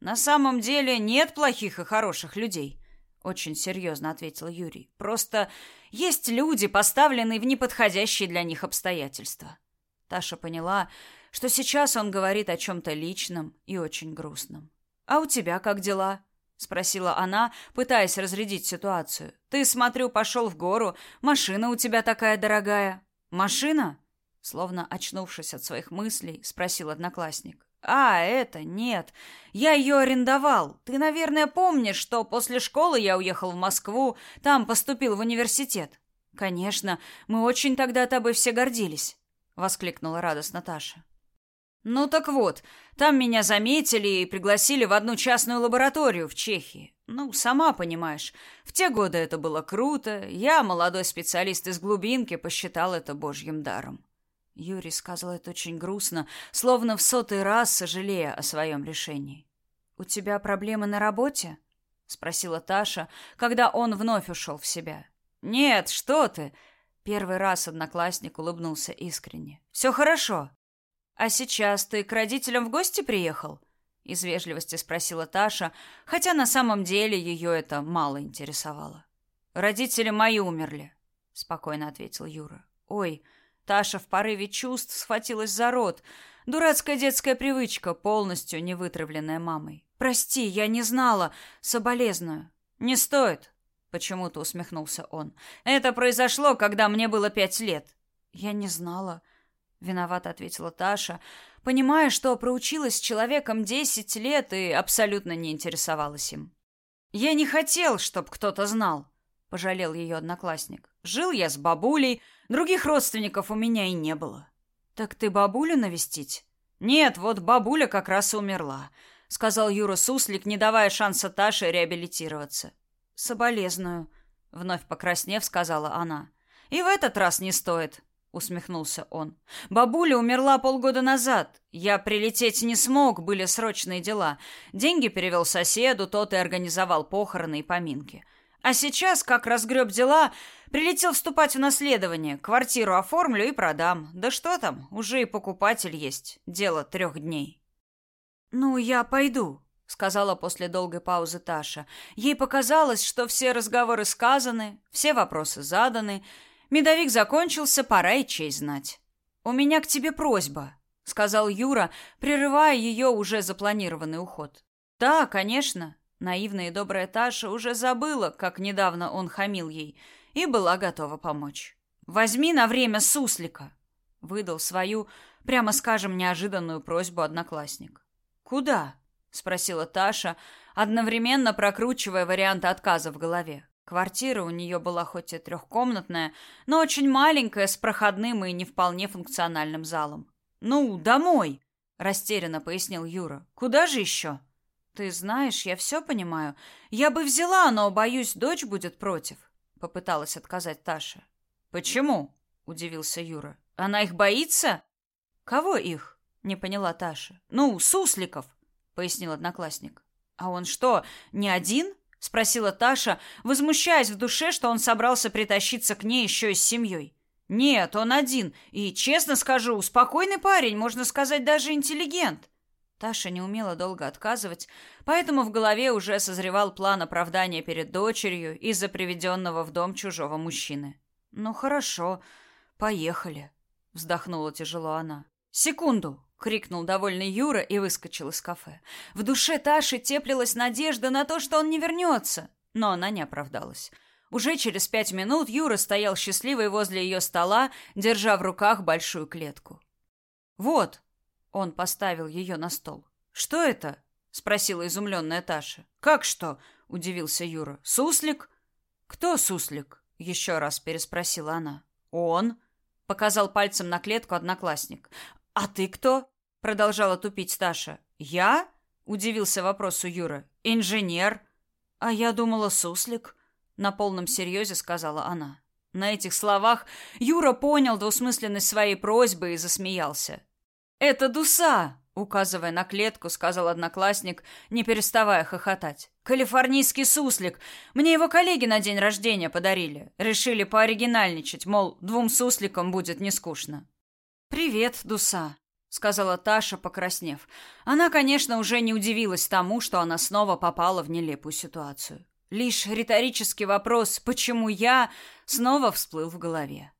На самом деле нет плохих и хороших людей, очень серьезно ответил Юрий. Просто есть люди, поставленные в неподходящие для них обстоятельства. Таша поняла, что сейчас он говорит о чем-то личном и очень грустном. «А у тебя как дела?» — спросила она, пытаясь разрядить ситуацию. «Ты, смотрю, пошел в гору. Машина у тебя такая дорогая». «Машина?» Словно очнувшись от своих мыслей, спросил одноклассник. «А, это нет. Я ее арендовал. Ты, наверное, помнишь, что после школы я уехал в Москву, там поступил в университет». «Конечно, мы очень тогда тобой все гордились», — воскликнула радостно Таша. «Ну так вот, там меня заметили и пригласили в одну частную лабораторию в Чехии. Ну, сама понимаешь, в те годы это было круто. Я, молодой специалист из глубинки, посчитал это божьим даром. Юрий сказал это очень грустно, словно в сотый раз сожалея о своем решении. «У тебя проблемы на работе?» — спросила Таша, когда он вновь ушел в себя. «Нет, что ты!» Первый раз одноклассник улыбнулся искренне. «Все хорошо». «А сейчас ты к родителям в гости приехал?» Из вежливости спросила Таша, хотя на самом деле ее это мало интересовало. «Родители мои умерли», — спокойно ответил Юра. «Ой, — Таша в порыве чувств схватилась за рот. Дурацкая детская привычка, полностью не вытравленная мамой. «Прости, я не знала. Соболезную». «Не стоит», — почему-то усмехнулся он. «Это произошло, когда мне было пять лет». «Я не знала», — виновато ответила Таша, понимая, что проучилась с человеком десять лет и абсолютно не интересовалась им. «Я не хотел, чтобы кто-то знал», — пожалел ее одноклассник. «Жил я с бабулей, — Других родственников у меня и не было. Так ты бабулю навестить? Нет, вот бабуля как раз и умерла, сказал Юра Суслик, не давая шанса Таше реабилитироваться. Соболезную, вновь покраснев, сказала она. И в этот раз не стоит, усмехнулся он. Бабуля умерла полгода назад. Я прилететь не смог, были срочные дела. Деньги перевел соседу, тот и организовал похороны и поминки. А сейчас, как разгреб дела, прилетел вступать в наследование. Квартиру оформлю и продам. Да что там, уже и покупатель есть. Дело трех дней. «Ну, я пойду», — сказала после долгой паузы Таша. Ей показалось, что все разговоры сказаны, все вопросы заданы. Медовик закончился, пора и честь знать. «У меня к тебе просьба», — сказал Юра, прерывая ее уже запланированный уход. «Да, конечно», Наивная и добрая Таша уже забыла, как недавно он хамил ей, и была готова помочь. «Возьми на время суслика!» — выдал свою, прямо скажем, неожиданную просьбу одноклассник. «Куда?» — спросила Таша, одновременно прокручивая варианты отказа в голове. Квартира у нее была хоть и трехкомнатная, но очень маленькая, с проходным и не вполне функциональным залом. «Ну, домой!» — растерянно пояснил Юра. «Куда же еще?» Ты знаешь, я все понимаю. Я бы взяла, но боюсь, дочь будет против, попыталась отказать Таша. Почему? удивился Юра. Она их боится? Кого их? не поняла Таша. Ну, сусликов, пояснил одноклассник. А он что, не один? спросила Таша, возмущаясь в душе, что он собрался притащиться к ней еще и с семьей. Нет, он один, и честно скажу, спокойный парень, можно сказать, даже интеллигент. Таша не умела долго отказывать, поэтому в голове уже созревал план оправдания перед дочерью из-за приведенного в дом чужого мужчины. «Ну хорошо, поехали», — вздохнула тяжело она. «Секунду!» — крикнул довольный Юра и выскочил из кафе. В душе Таши теплилась надежда на то, что он не вернется, но она не оправдалась. Уже через пять минут Юра стоял счастливый возле ее стола, держа в руках большую клетку. «Вот», он поставил ее на стол. «Что это?» — спросила изумленная Таша. «Как что?» — удивился Юра. «Суслик?» «Кто суслик?» — еще раз переспросила она. «Он?» — показал пальцем на клетку одноклассник. «А ты кто?» — продолжала тупить Таша. «Я?» — удивился вопросу Юра. «Инженер». «А я думала, суслик», — на полном серьезе сказала она. На этих словах Юра понял двусмысленность своей просьбы и засмеялся. «Это дуса!» — указывая на клетку, сказал одноклассник, не переставая хохотать. «Калифорнийский суслик! Мне его коллеги на день рождения подарили. Решили пооригинальничать, мол, двум сусликам будет не скучно». «Привет, дуса!» сказала Таша, покраснев. Она, конечно, уже не удивилась тому, что она снова попала в нелепую ситуацию. Лишь риторический вопрос «почему я?» снова всплыл в голове.